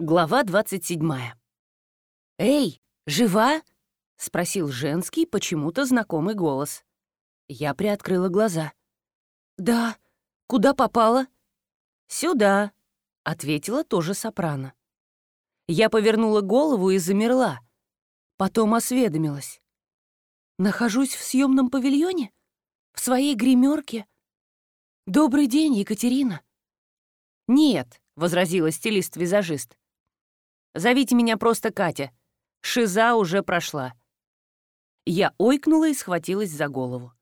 Глава 27. «Эй, жива?» — спросил женский, почему-то знакомый голос. Я приоткрыла глаза. «Да, куда попала?» «Сюда», — ответила тоже сопрано. Я повернула голову и замерла. Потом осведомилась. «Нахожусь в съемном павильоне? В своей гримерке? Добрый день, Екатерина!» «Нет», — возразила стилист-визажист. Зовите меня просто Катя. Шиза уже прошла». Я ойкнула и схватилась за голову.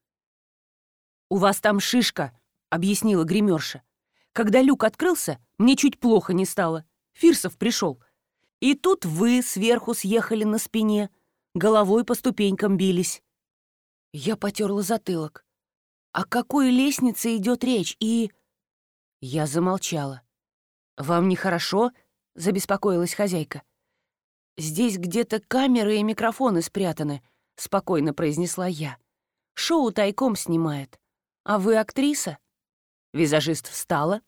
«У вас там шишка», — объяснила гримерша. «Когда люк открылся, мне чуть плохо не стало. Фирсов пришел. И тут вы сверху съехали на спине, головой по ступенькам бились». Я потерла затылок. «О какой лестнице идет речь?» И... Я замолчала. «Вам нехорошо?» — забеспокоилась хозяйка. «Здесь где-то камеры и микрофоны спрятаны», — спокойно произнесла я. «Шоу тайком снимает. А вы актриса?» Визажист встала,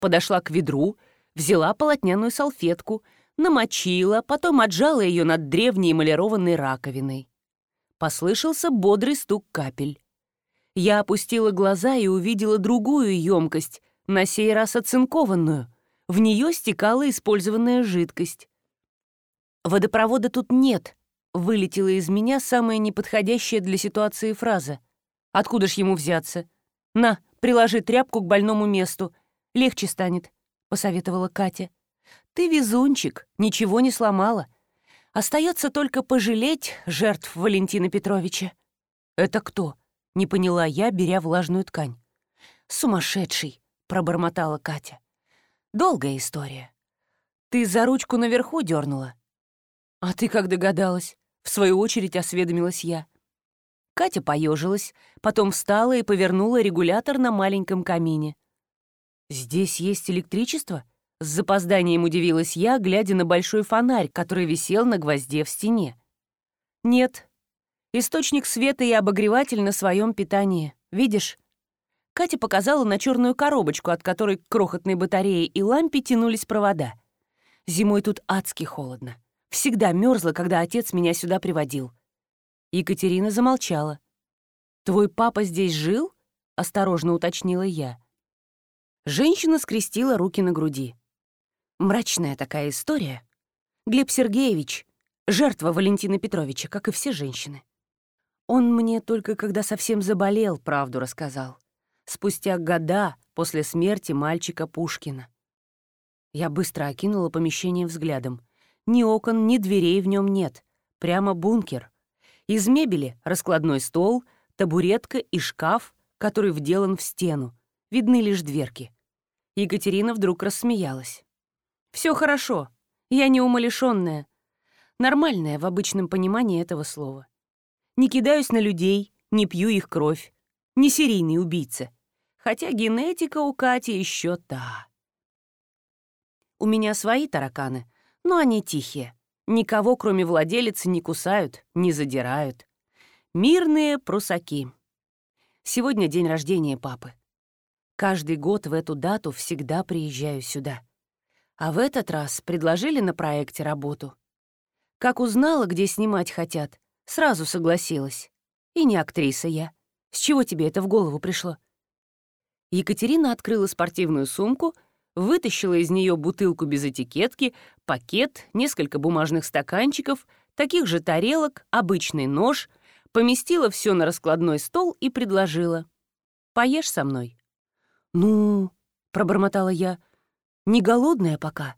подошла к ведру, взяла полотняную салфетку, намочила, потом отжала ее над древней эмалированной раковиной. Послышался бодрый стук капель. Я опустила глаза и увидела другую емкость, на сей раз оцинкованную — в нее стекала использованная жидкость. «Водопровода тут нет», — вылетела из меня самая неподходящая для ситуации фраза. «Откуда ж ему взяться? На, приложи тряпку к больному месту. Легче станет», — посоветовала Катя. «Ты везунчик, ничего не сломала. Остается только пожалеть жертв Валентина Петровича». «Это кто?» — не поняла я, беря влажную ткань. «Сумасшедший», — пробормотала Катя. Долгая история. Ты за ручку наверху дернула. А ты как догадалась? В свою очередь осведомилась я. Катя поежилась, потом встала и повернула регулятор на маленьком камине. «Здесь есть электричество?» С запозданием удивилась я, глядя на большой фонарь, который висел на гвозде в стене. «Нет. Источник света и обогреватель на своем питании. Видишь, Катя показала на черную коробочку, от которой крохотные батареи и лампе тянулись провода. Зимой тут адски холодно. Всегда мерзло, когда отец меня сюда приводил. Екатерина замолчала. «Твой папа здесь жил?» — осторожно уточнила я. Женщина скрестила руки на груди. Мрачная такая история. Глеб Сергеевич — жертва Валентина Петровича, как и все женщины. Он мне только когда совсем заболел, правду рассказал спустя года после смерти мальчика Пушкина. Я быстро окинула помещение взглядом. Ни окон, ни дверей в нем нет. Прямо бункер. Из мебели раскладной стол, табуретка и шкаф, который вделан в стену. Видны лишь дверки. Екатерина вдруг рассмеялась. «Все хорошо. Я не умалишенная. Нормальная в обычном понимании этого слова. Не кидаюсь на людей, не пью их кровь, не серийный убийца. Хотя генетика у Кати еще та. У меня свои тараканы, но они тихие. Никого, кроме владелицы, не кусают, не задирают. Мирные прусаки. Сегодня день рождения папы. Каждый год в эту дату всегда приезжаю сюда. А в этот раз предложили на проекте работу. Как узнала, где снимать хотят, сразу согласилась. И не актриса я. С чего тебе это в голову пришло?» Екатерина открыла спортивную сумку, вытащила из нее бутылку без этикетки, пакет, несколько бумажных стаканчиков, таких же тарелок, обычный нож, поместила все на раскладной стол и предложила. «Поешь со мной?» «Ну...» — пробормотала я. «Не голодная пока».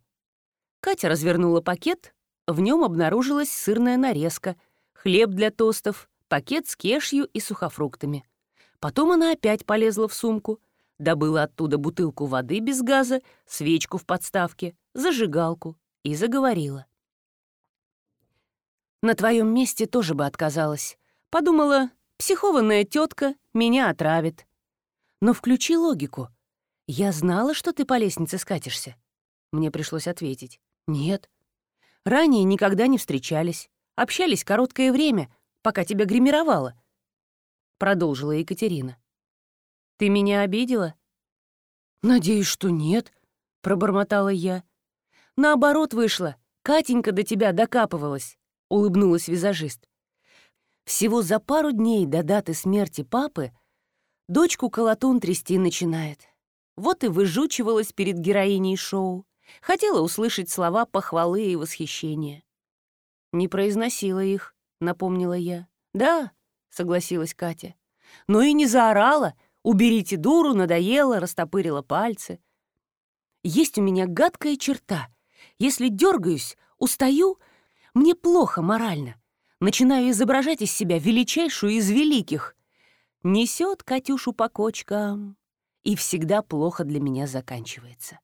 Катя развернула пакет, в нем обнаружилась сырная нарезка, хлеб для тостов, пакет с кешью и сухофруктами. Потом она опять полезла в сумку, добыла оттуда бутылку воды без газа, свечку в подставке, зажигалку и заговорила. «На твоем месте тоже бы отказалась. Подумала, психованная тетка меня отравит. Но включи логику. Я знала, что ты по лестнице скатишься». Мне пришлось ответить. «Нет». Ранее никогда не встречались, общались короткое время, пока тебя гримировала», — продолжила Екатерина. «Ты меня обидела?» «Надеюсь, что нет», — пробормотала я. «Наоборот вышло. Катенька до тебя докапывалась», — улыбнулась визажист. Всего за пару дней до даты смерти папы дочку колотун трясти начинает. Вот и выжучивалась перед героиней шоу. Хотела услышать слова похвалы и восхищения. Не произносила их. — напомнила я. «Да», — согласилась Катя. «Но и не заорала. Уберите дуру, надоела, растопырила пальцы». «Есть у меня гадкая черта. Если дергаюсь, устаю, мне плохо морально. Начинаю изображать из себя величайшую из великих. Несет Катюшу по кочкам. И всегда плохо для меня заканчивается.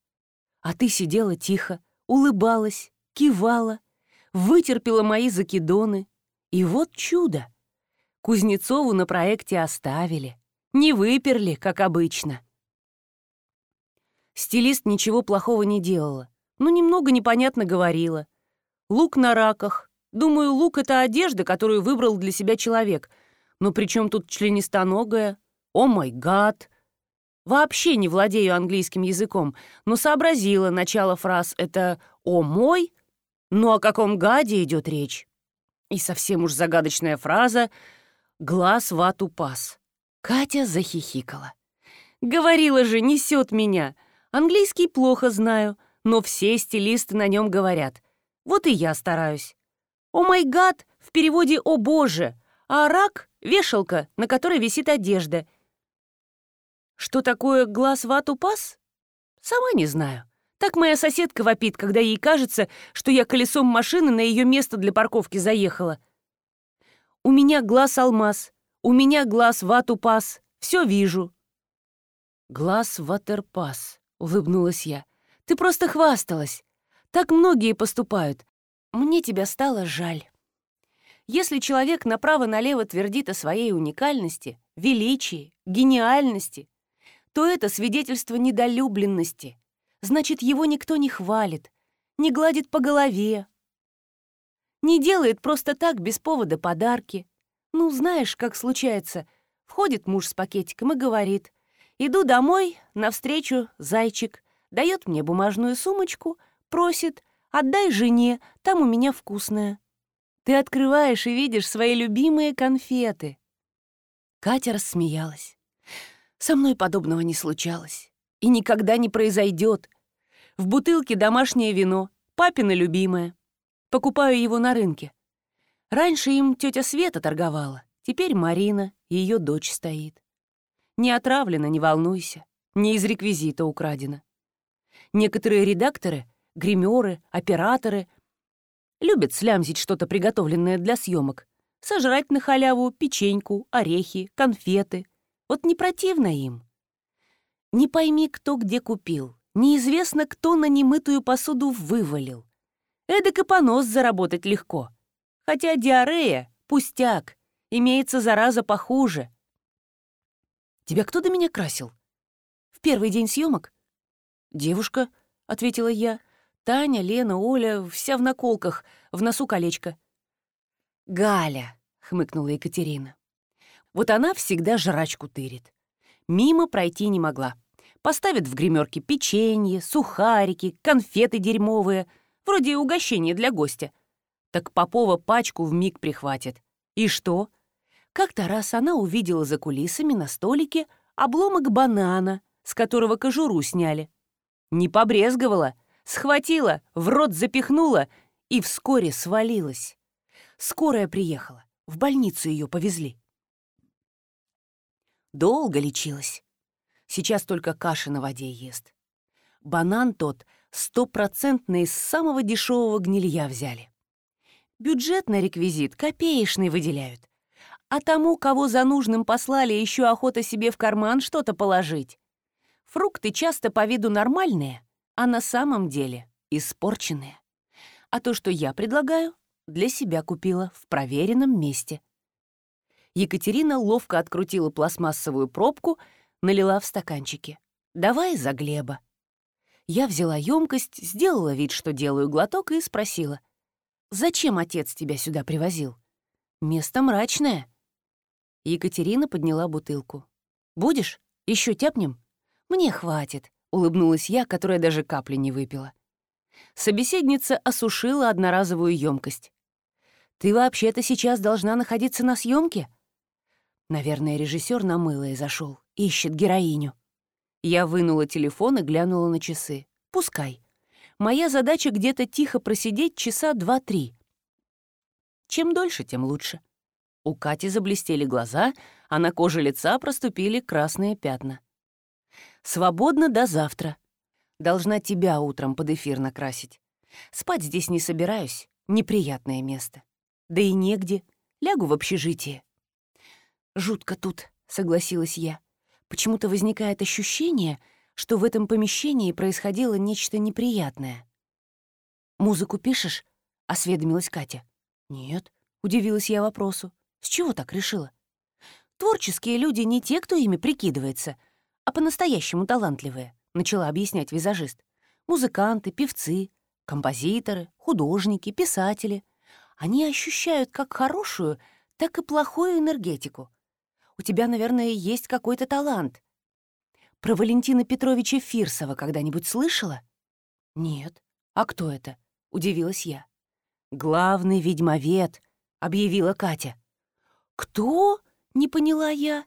А ты сидела тихо, улыбалась, кивала, вытерпела мои закидоны, и вот чудо! Кузнецову на проекте оставили. Не выперли, как обычно. Стилист ничего плохого не делала, но немного непонятно говорила. Лук на раках. Думаю, лук — это одежда, которую выбрал для себя человек. Но при чем тут членистоногая? О май гад! Вообще не владею английским языком, но сообразила начало фраз — это «о мой», но о каком гаде идет речь. И совсем уж загадочная фраза «глаз в упас». Катя захихикала. «Говорила же, несет меня. Английский плохо знаю, но все стилисты на нем говорят. Вот и я стараюсь. «О май гад» в переводе «О боже», а «рак» — вешалка, на которой висит одежда. Что такое «глаз в упас»? Сама не знаю. Так моя соседка вопит, когда ей кажется, что я колесом машины на ее место для парковки заехала. У меня глаз алмаз, у меня глаз ватупас, все вижу. Глаз ватерпас, улыбнулась я. Ты просто хвасталась. Так многие поступают. Мне тебя стало жаль. Если человек направо-налево твердит о своей уникальности, величии, гениальности, то это свидетельство недолюбленности — значит, его никто не хвалит, не гладит по голове, не делает просто так, без повода, подарки. Ну, знаешь, как случается. Входит муж с пакетиком и говорит. Иду домой, навстречу зайчик. Дает мне бумажную сумочку, просит. Отдай жене, там у меня вкусное. Ты открываешь и видишь свои любимые конфеты. Катя рассмеялась. Со мной подобного не случалось и никогда не произойдет. В бутылке домашнее вино, папина любимое. Покупаю его на рынке. Раньше им тетя Света торговала, теперь Марина, ее дочь стоит. Не отравлена, не волнуйся, не из реквизита украдено. Некоторые редакторы, гримеры, операторы любят слямзить что-то приготовленное для съемок, сожрать на халяву печеньку, орехи, конфеты. Вот не противно им. Не пойми, кто где купил. Неизвестно, кто на немытую посуду вывалил. Эдак и понос заработать легко. Хотя диарея — пустяк. Имеется зараза похуже. «Тебя кто до меня красил?» «В первый день съемок?» «Девушка», — ответила я. «Таня, Лена, Оля, вся в наколках, в носу колечко». «Галя», — хмыкнула Екатерина. «Вот она всегда жрачку тырит. Мимо пройти не могла поставят в гримерке печенье, сухарики, конфеты дерьмовые, вроде угощения для гостя. Так Попова пачку в миг прихватит. И что? Как-то раз она увидела за кулисами на столике обломок банана, с которого кожуру сняли. Не побрезговала, схватила, в рот запихнула и вскоре свалилась. Скорая приехала, в больницу ее повезли. Долго лечилась. Сейчас только каши на воде ест. Банан тот стопроцентный из самого дешевого гнилья взяли. Бюджетный реквизит копеечный выделяют. А тому, кого за нужным послали, еще охота себе в карман что-то положить. Фрукты часто по виду нормальные, а на самом деле испорченные. А то, что я предлагаю, для себя купила в проверенном месте. Екатерина ловко открутила пластмассовую пробку — налила в стаканчике. «Давай за Глеба». Я взяла емкость, сделала вид, что делаю глоток, и спросила. «Зачем отец тебя сюда привозил?» «Место мрачное». Екатерина подняла бутылку. «Будешь? Еще тяпнем?» «Мне хватит», — улыбнулась я, которая даже капли не выпила. Собеседница осушила одноразовую емкость. «Ты вообще-то сейчас должна находиться на съемке? Наверное, режиссер на мыло и зашел. Ищет героиню. Я вынула телефон и глянула на часы. Пускай. Моя задача где-то тихо просидеть часа два-три. Чем дольше, тем лучше. У Кати заблестели глаза, а на коже лица проступили красные пятна. «Свободно до завтра. Должна тебя утром под эфир накрасить. Спать здесь не собираюсь, неприятное место. Да и негде. Лягу в общежитие». «Жутко тут», — согласилась я. «Почему-то возникает ощущение, что в этом помещении происходило нечто неприятное». «Музыку пишешь?» — осведомилась Катя. «Нет», — удивилась я вопросу. «С чего так решила?» «Творческие люди не те, кто ими прикидывается, а по-настоящему талантливые», — начала объяснять визажист. «Музыканты, певцы, композиторы, художники, писатели. Они ощущают как хорошую, так и плохую энергетику. У тебя, наверное, есть какой-то талант. Про Валентина Петровича Фирсова когда-нибудь слышала? Нет. А кто это? Удивилась я. Главный ведьмовед, объявила Катя. Кто? Не поняла я.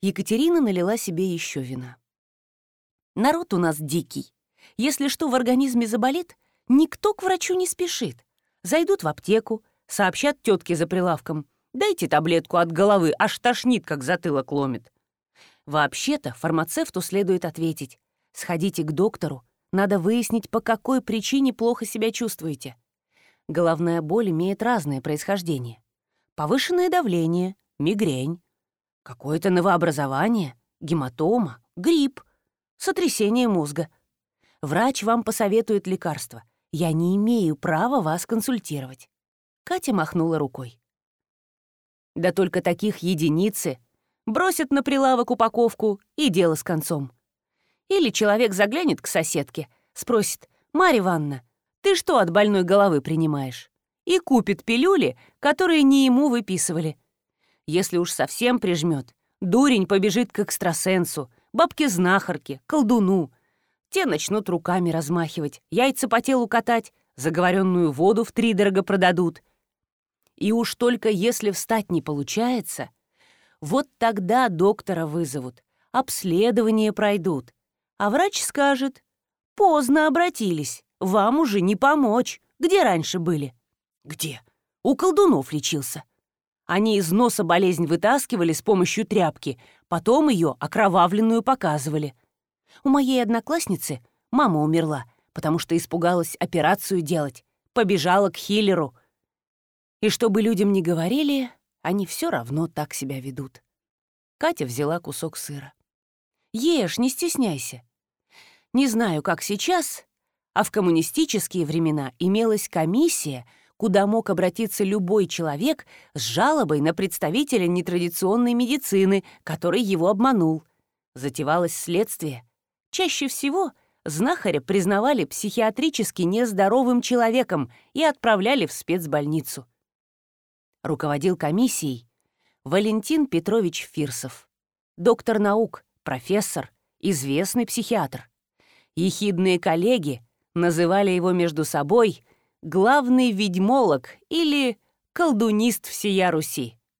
Екатерина налила себе еще вина. Народ у нас дикий. Если что в организме заболит, никто к врачу не спешит. Зайдут в аптеку, сообщат тетке за прилавком — Дайте таблетку от головы, аж тошнит, как затылок ломит. Вообще-то фармацевту следует ответить. Сходите к доктору, надо выяснить, по какой причине плохо себя чувствуете. Головная боль имеет разное происхождение. Повышенное давление, мигрень, какое-то новообразование, гематома, грипп, сотрясение мозга. Врач вам посоветует лекарство. Я не имею права вас консультировать. Катя махнула рукой. Да только таких единицы. Бросят на прилавок упаковку, и дело с концом. Или человек заглянет к соседке, спросит, «Марья Ивановна, ты что от больной головы принимаешь?» И купит пилюли, которые не ему выписывали. Если уж совсем прижмет, дурень побежит к экстрасенсу, бабке-знахарке, колдуну. Те начнут руками размахивать, яйца по телу катать, заговоренную воду в втридорого продадут — и уж только если встать не получается, вот тогда доктора вызовут, обследование пройдут. А врач скажет, поздно обратились, вам уже не помочь. Где раньше были? Где? У колдунов лечился. Они из носа болезнь вытаскивали с помощью тряпки, потом ее окровавленную показывали. У моей одноклассницы мама умерла, потому что испугалась операцию делать. Побежала к хиллеру — и что бы людям ни говорили, они все равно так себя ведут. Катя взяла кусок сыра. «Ешь, не стесняйся. Не знаю, как сейчас, а в коммунистические времена имелась комиссия, куда мог обратиться любой человек с жалобой на представителя нетрадиционной медицины, который его обманул. Затевалось следствие. Чаще всего знахаря признавали психиатрически нездоровым человеком и отправляли в спецбольницу руководил комиссией Валентин Петрович Фирсов, доктор наук, профессор, известный психиатр. Ехидные коллеги называли его между собой «главный ведьмолог» или «колдунист всея Руси».